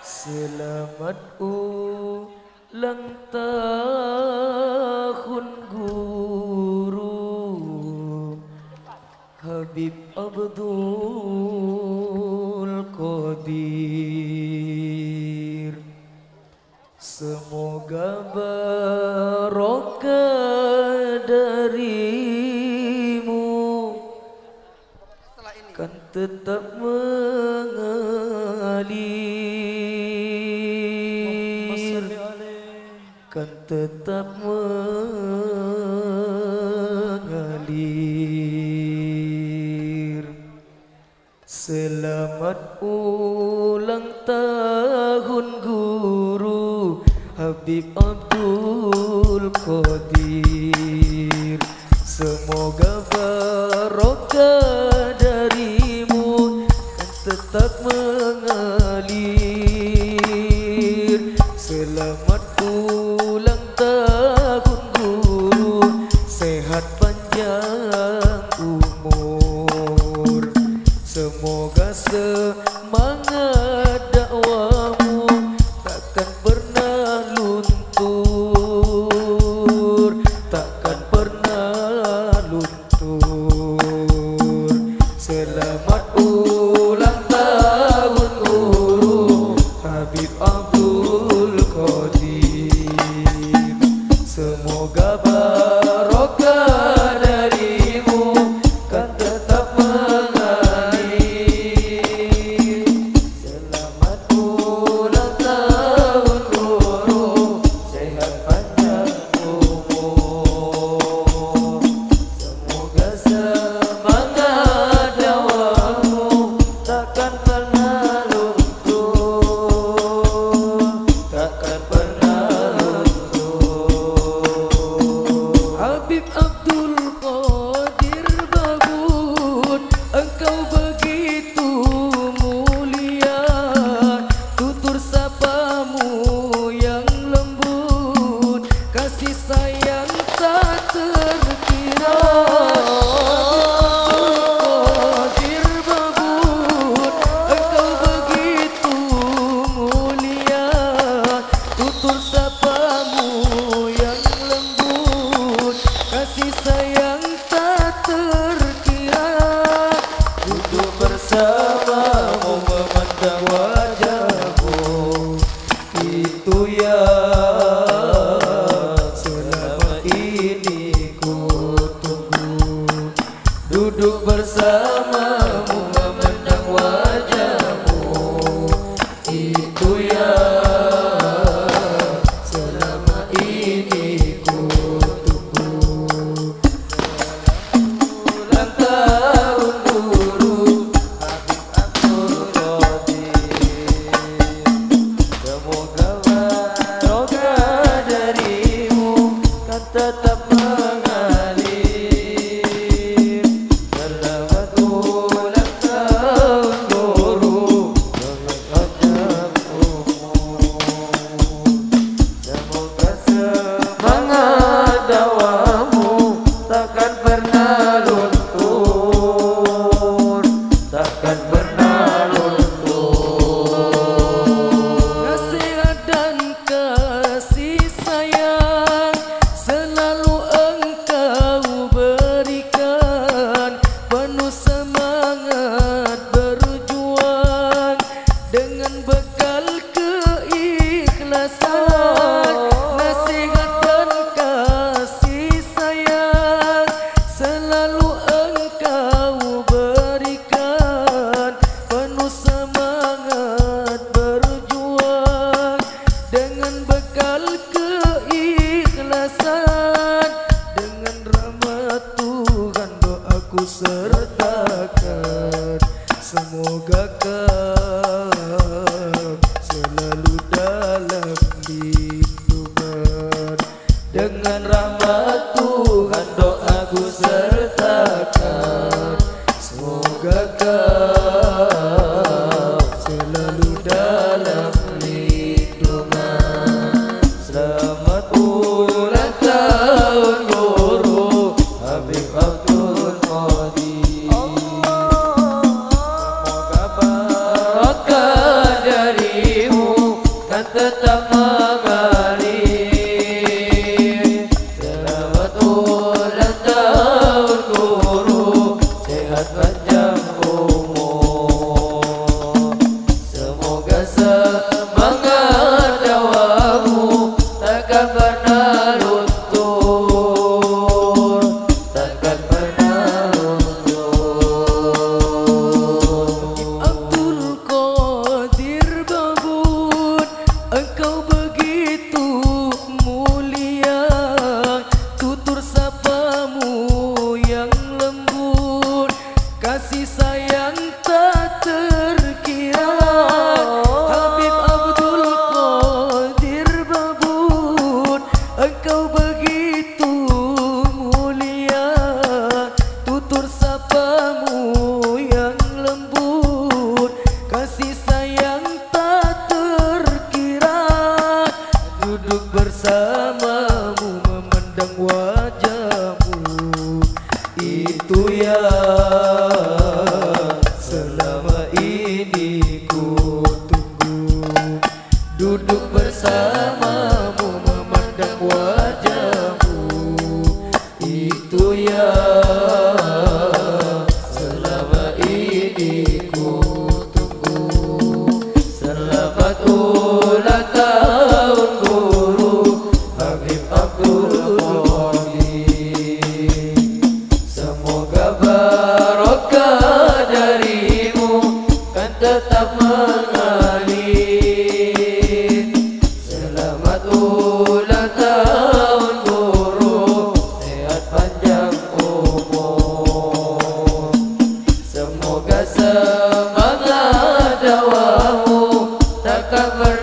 Selamat ulang tahun guru. Habib Abdul Qadir. Semoga barokah darimu. Kan tetap mengalir Kan tetap mengalir. Selamat ulang tahun guru Habib Abdul Qadir. Semoga semangat dakwamu Takkan pernah luntur. Takkan pernah luntur. Selamat ulang tahun guru Habib Abdul Qadir. Semoga barokah vamos. bekal keikhlasan. Dengan rahmat Tuhan doaku sertakan. Semoga kau Kasih sayang tak terkira. Habib Abdul Qadir Babun Engkau begitu mulia. Tutur sapamu yang lembut. Kasih sayang tak terkira. Duduk bersamamu memandang wajah. tu ya Kavara